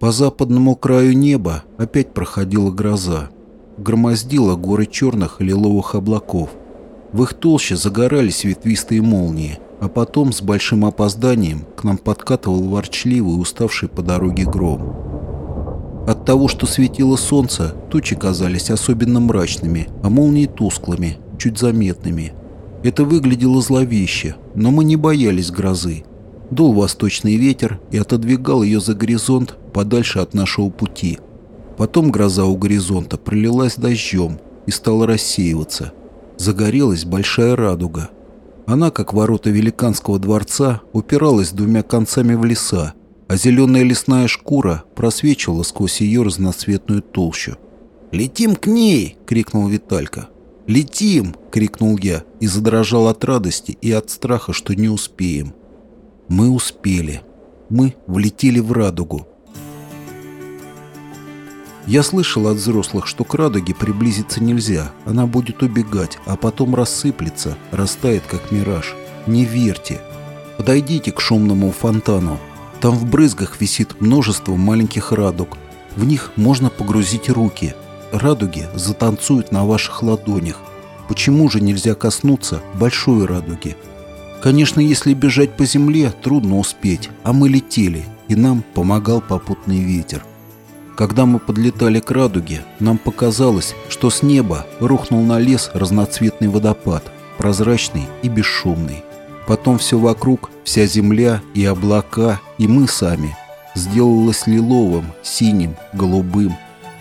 По западному краю неба опять проходила гроза. Громоздила горы черных и лиловых облаков. В их толще загорались ветвистые молнии, а потом с большим опозданием к нам подкатывал ворчливый, уставший по дороге гром. От того, что светило солнце, тучи казались особенно мрачными, а молнии тусклыми, чуть заметными. Это выглядело зловеще, но мы не боялись грозы. Дул восточный ветер и отодвигал ее за горизонт подальше от нашего пути. Потом гроза у горизонта пролилась дождем и стала рассеиваться. Загорелась большая радуга. Она, как ворота великанского дворца, упиралась двумя концами в леса, а зеленая лесная шкура просвечивала сквозь ее разноцветную толщу. «Летим к ней!» — крикнул Виталька. «Летим!» — крикнул я и задрожал от радости и от страха, что не успеем. Мы успели. Мы влетели в радугу. Я слышал от взрослых, что к радуге приблизиться нельзя. Она будет убегать, а потом рассыплется, растает, как мираж. Не верьте. Подойдите к шумному фонтану. Там в брызгах висит множество маленьких радуг. В них можно погрузить руки. Радуги затанцуют на ваших ладонях. Почему же нельзя коснуться большой радуги? Конечно, если бежать по земле, трудно успеть, а мы летели, и нам помогал попутный ветер. Когда мы подлетали к радуге, нам показалось, что с неба рухнул на лес разноцветный водопад, прозрачный и бесшумный. Потом все вокруг, вся земля и облака, и мы сами, сделалось лиловым, синим, голубым.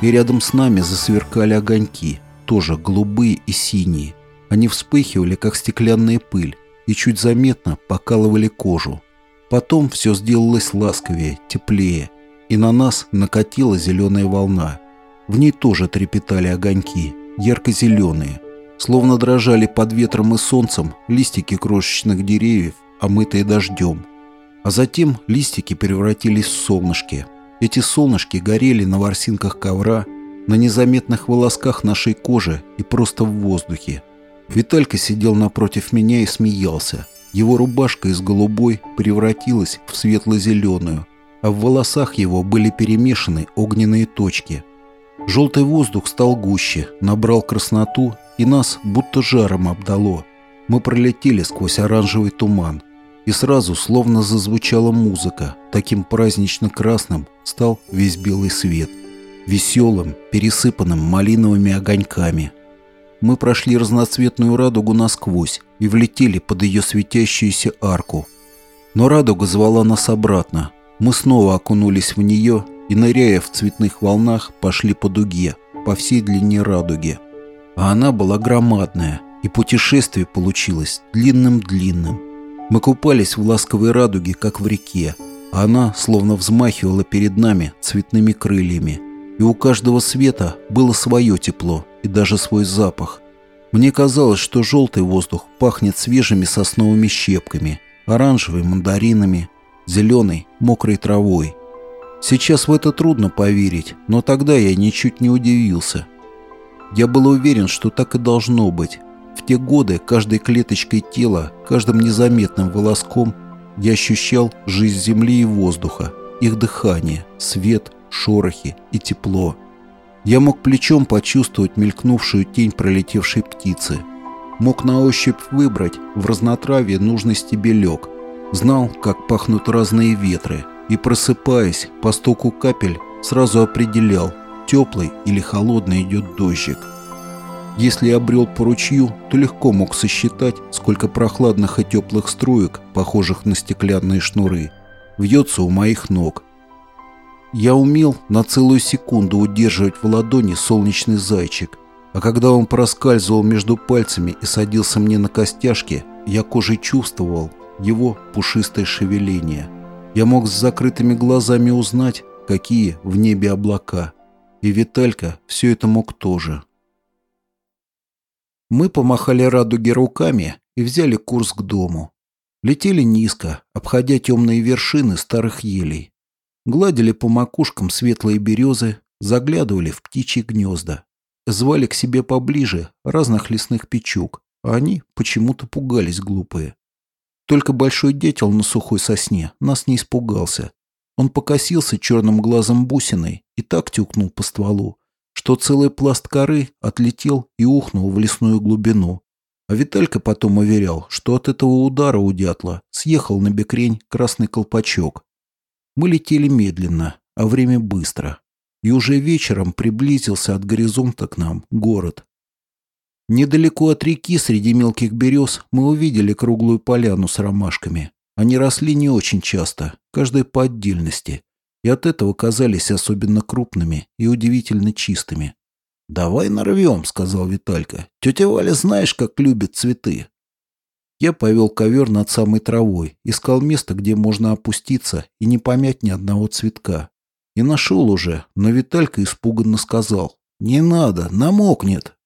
И рядом с нами засверкали огоньки, тоже голубые и синие. Они вспыхивали, как стеклянная пыль, и чуть заметно покалывали кожу. Потом все сделалось ласковее, теплее, и на нас накатила зеленая волна. В ней тоже трепетали огоньки, ярко-зеленые, словно дрожали под ветром и солнцем листики крошечных деревьев, омытые дождем. А затем листики превратились в солнышки. Эти солнышки горели на ворсинках ковра, на незаметных волосках нашей кожи и просто в воздухе. Виталька сидел напротив меня и смеялся. Его рубашка из голубой превратилась в светло-зеленую, а в волосах его были перемешаны огненные точки. Желтый воздух стал гуще, набрал красноту, и нас будто жаром обдало. Мы пролетели сквозь оранжевый туман, и сразу словно зазвучала музыка, таким празднично красным стал весь белый свет, веселым, пересыпанным малиновыми огоньками – мы прошли разноцветную радугу насквозь и влетели под ее светящуюся арку. Но радуга звала нас обратно. Мы снова окунулись в нее и, ныряя в цветных волнах, пошли по дуге, по всей длине радуги. А она была громадная, и путешествие получилось длинным-длинным. Мы купались в ласковой радуге, как в реке, а она словно взмахивала перед нами цветными крыльями. И у каждого света было свое тепло – и даже свой запах. Мне казалось, что желтый воздух пахнет свежими сосновыми щепками, оранжевыми мандаринами, зеленой мокрой травой. Сейчас в это трудно поверить, но тогда я ничуть не удивился. Я был уверен, что так и должно быть. В те годы каждой клеточкой тела, каждым незаметным волоском я ощущал жизнь земли и воздуха, их дыхание, свет, шорохи и тепло. Я мог плечом почувствовать мелькнувшую тень пролетевшей птицы. Мог на ощупь выбрать в разнотравье нужный стебелек. Знал, как пахнут разные ветры. И, просыпаясь, по стоку капель сразу определял, теплый или холодный идет дождик. Если я брел по ручью, то легко мог сосчитать, сколько прохладных и теплых струек, похожих на стеклянные шнуры, вьется у моих ног – я умел на целую секунду удерживать в ладони солнечный зайчик, а когда он проскальзывал между пальцами и садился мне на костяшки, я кожей чувствовал его пушистое шевеление. Я мог с закрытыми глазами узнать, какие в небе облака. И Виталька все это мог тоже. Мы помахали радуге руками и взяли курс к дому. Летели низко, обходя темные вершины старых елей гладили по макушкам светлые березы, заглядывали в птичьи гнезда, звали к себе поближе разных лесных печук, а они почему-то пугались глупые. Только большой дятел на сухой сосне нас не испугался. Он покосился черным глазом бусиной и так тюкнул по стволу, что целый пласт коры отлетел и ухнул в лесную глубину. А Виталька потом уверял, что от этого удара у дятла съехал на бекрень красный колпачок. Мы летели медленно, а время быстро. И уже вечером приблизился от горизонта к нам город. Недалеко от реки, среди мелких берез, мы увидели круглую поляну с ромашками. Они росли не очень часто, каждая по отдельности, и от этого казались особенно крупными и удивительно чистыми. «Давай нарвем», — сказал Виталька. «Тетя Валя знаешь, как любит цветы». Я повел ковер над самой травой, искал место, где можно опуститься и не помять ни одного цветка. И нашел уже, но Виталька испуганно сказал. «Не надо, намокнет».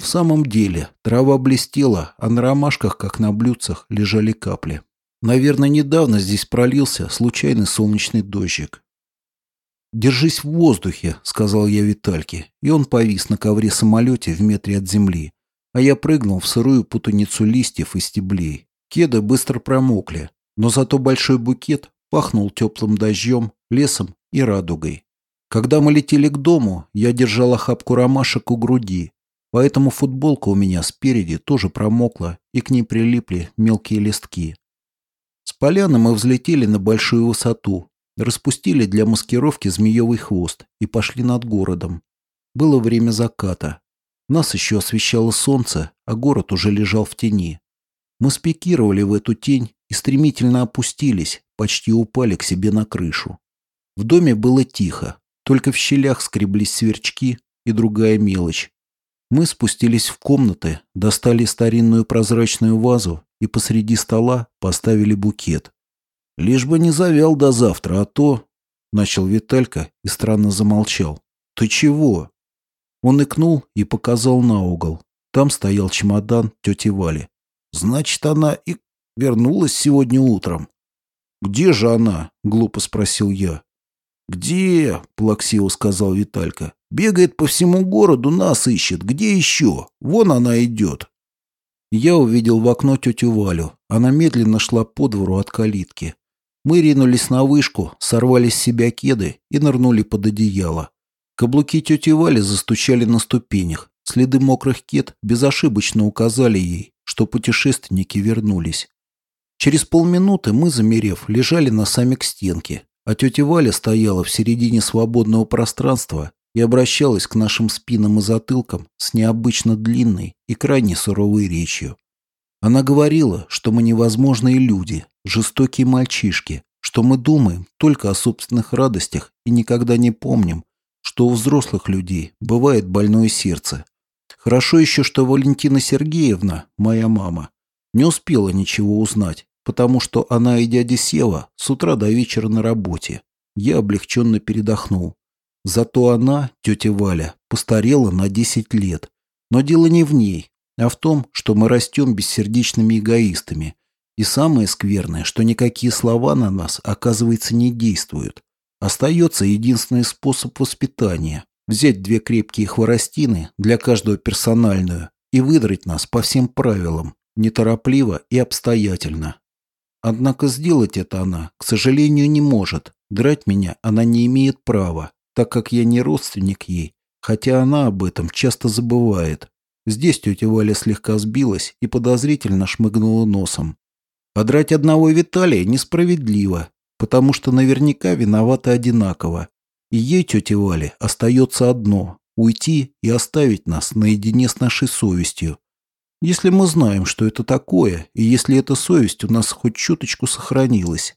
В самом деле, трава блестела, а на ромашках, как на блюдцах, лежали капли. Наверное, недавно здесь пролился случайный солнечный дождик. «Держись в воздухе», — сказал я Витальке, и он повис на ковре-самолете в метре от земли, а я прыгнул в сырую путаницу листьев и стеблей. Кеды быстро промокли, но зато большой букет пахнул теплым дождем, лесом и радугой. Когда мы летели к дому, я держал охапку ромашек у груди, поэтому футболка у меня спереди тоже промокла, и к ней прилипли мелкие листки. С поляны мы взлетели на большую высоту, распустили для маскировки змеевый хвост и пошли над городом. Было время заката. Нас еще освещало солнце, а город уже лежал в тени. Мы спикировали в эту тень и стремительно опустились, почти упали к себе на крышу. В доме было тихо, только в щелях скреблись сверчки и другая мелочь. Мы спустились в комнаты, достали старинную прозрачную вазу и посреди стола поставили букет. «Лишь бы не завял до завтра, а то...» — начал Виталька и странно замолчал. «Ты чего?» Он икнул и показал на угол. Там стоял чемодан тети Вали. «Значит, она и вернулась сегодня утром». «Где же она?» — глупо спросил я. «Где?» — плаксиво сказал Виталька. «Бегает по всему городу, нас ищет. Где еще? Вон она идет». Я увидел в окно тетю Валю. Она медленно шла по двору от калитки. Мы ринулись на вышку, сорвали с себя кеды и нырнули под одеяло. Каблуки тети Вали застучали на ступенях. Следы мокрых кед безошибочно указали ей, что путешественники вернулись. Через полминуты мы, замерев, лежали носами к стенке, а тетя Валя стояла в середине свободного пространства и обращалась к нашим спинам и затылкам с необычно длинной и крайне суровой речью. Она говорила, что мы невозможные люди, жестокие мальчишки, что мы думаем только о собственных радостях и никогда не помним, что у взрослых людей бывает больное сердце. Хорошо еще, что Валентина Сергеевна, моя мама, не успела ничего узнать, потому что она и дядя Сева с утра до вечера на работе. Я облегченно передохнул. Зато она, тетя Валя, постарела на 10 лет. Но дело не в ней, а в том, что мы растем бессердечными эгоистами. И самое скверное, что никакие слова на нас, оказывается, не действуют. Остается единственный способ воспитания – взять две крепкие хворостины, для каждого персональную, и выдрать нас по всем правилам, неторопливо и обстоятельно. Однако сделать это она, к сожалению, не может. Драть меня она не имеет права так как я не родственник ей, хотя она об этом часто забывает. Здесь тетя Валя слегка сбилась и подозрительно шмыгнула носом. Подрать одного Виталия несправедливо, потому что наверняка виноваты одинаково. И ей, тете Вале, остается одно – уйти и оставить нас наедине с нашей совестью. Если мы знаем, что это такое, и если эта совесть у нас хоть чуточку сохранилась.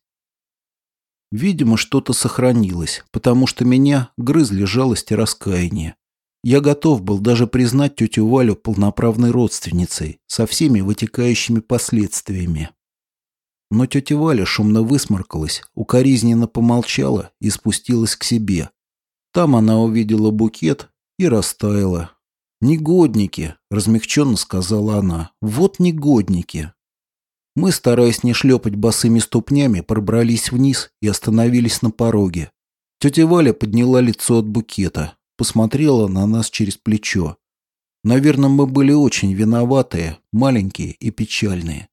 Видимо, что-то сохранилось, потому что меня грызли жалость и раскаяние. Я готов был даже признать тетю Валю полноправной родственницей, со всеми вытекающими последствиями. Но тетя Валя шумно высморкалась, укоризненно помолчала и спустилась к себе. Там она увидела букет и растаяла. «Негодники», — размягченно сказала она, — «вот негодники». Мы, стараясь не шлепать босыми ступнями, пробрались вниз и остановились на пороге. Тетя Валя подняла лицо от букета, посмотрела на нас через плечо. Наверное, мы были очень виноватые, маленькие и печальные.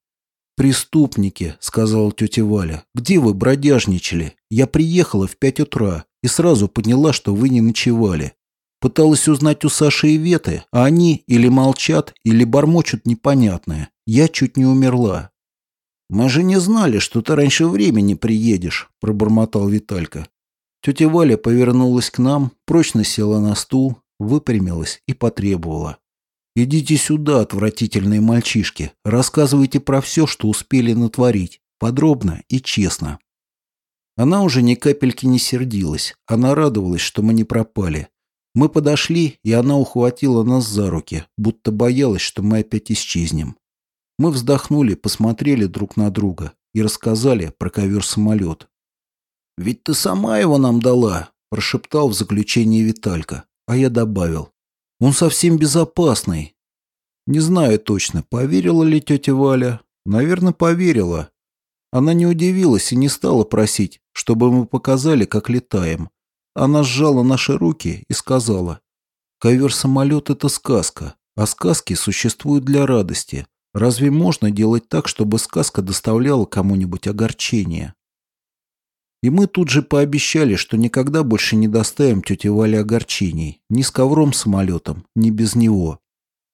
«Преступники», — сказала тетя Валя. «Где вы бродяжничали? Я приехала в пять утра и сразу поняла, что вы не ночевали. Пыталась узнать у Саши и Веты, а они или молчат, или бормочут непонятное. Я чуть не умерла. «Мы же не знали, что ты раньше времени приедешь», – пробормотал Виталька. Тетя Валя повернулась к нам, прочно села на стул, выпрямилась и потребовала. «Идите сюда, отвратительные мальчишки, рассказывайте про все, что успели натворить, подробно и честно». Она уже ни капельки не сердилась, она радовалась, что мы не пропали. Мы подошли, и она ухватила нас за руки, будто боялась, что мы опять исчезнем. Мы вздохнули, посмотрели друг на друга и рассказали про ковер-самолет. «Ведь ты сама его нам дала», – прошептал в заключении Виталька. А я добавил. «Он совсем безопасный». Не знаю точно, поверила ли тетя Валя. Наверное, поверила. Она не удивилась и не стала просить, чтобы мы показали, как летаем. Она сжала наши руки и сказала. «Ковер-самолет – это сказка, а сказки существуют для радости. Разве можно делать так, чтобы сказка доставляла кому-нибудь огорчение? И мы тут же пообещали, что никогда больше не доставим тете Вале огорчений, ни с ковром-самолетом, ни без него.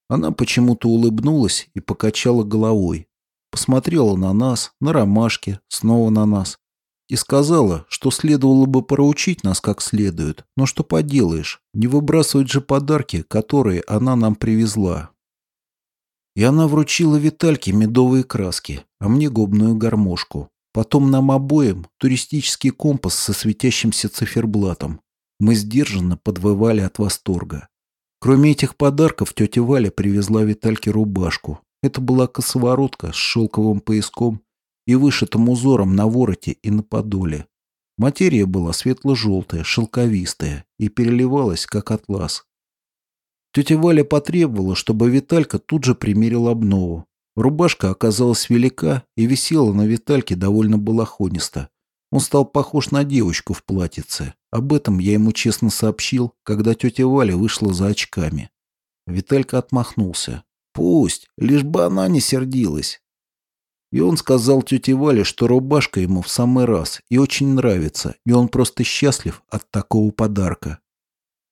Она почему-то улыбнулась и покачала головой. Посмотрела на нас, на ромашки, снова на нас. И сказала, что следовало бы проучить нас как следует, но что поделаешь, не выбрасывать же подарки, которые она нам привезла, и она вручила Витальке медовые краски, а мне губную гармошку. Потом нам обоим туристический компас со светящимся циферблатом. Мы сдержанно подвывали от восторга. Кроме этих подарков, тетя Валя привезла Витальке рубашку. Это была косоворотка с шелковым пояском и вышитым узором на вороте и на подоле. Материя была светло-желтая, шелковистая и переливалась, как атлас. Тетя Валя потребовала, чтобы Виталька тут же примерил обнову. Рубашка оказалась велика и висела на Витальке довольно балахонисто. Он стал похож на девочку в платьице. Об этом я ему честно сообщил, когда тетя Валя вышла за очками. Виталька отмахнулся. «Пусть, лишь бы она не сердилась». И он сказал тете Вале, что рубашка ему в самый раз и очень нравится, и он просто счастлив от такого подарка.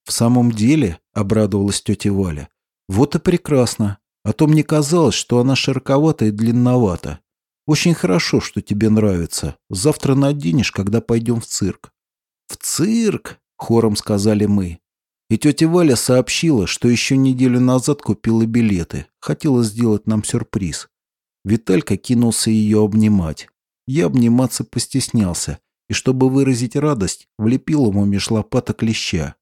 «В самом деле?» — обрадовалась тетя Валя. «Вот и прекрасно. А то мне казалось, что она широковата и длинновата. Очень хорошо, что тебе нравится. Завтра наденешь, когда пойдем в цирк». «В цирк?» — хором сказали мы. И тетя Валя сообщила, что еще неделю назад купила билеты. Хотела сделать нам сюрприз. Виталька кинулся ее обнимать. Я обниматься постеснялся, и чтобы выразить радость, влепил ему меж лопаток леща.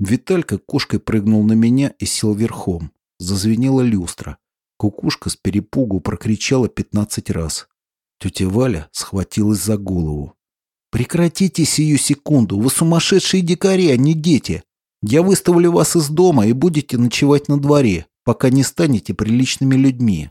Виталька кошкой прыгнул на меня и сел верхом. Зазвенела люстра. Кукушка с перепугу прокричала пятнадцать раз. Тетя Валя схватилась за голову. «Прекратите сию секунду! Вы сумасшедшие дикари, а не дети! Я выставлю вас из дома и будете ночевать на дворе, пока не станете приличными людьми!»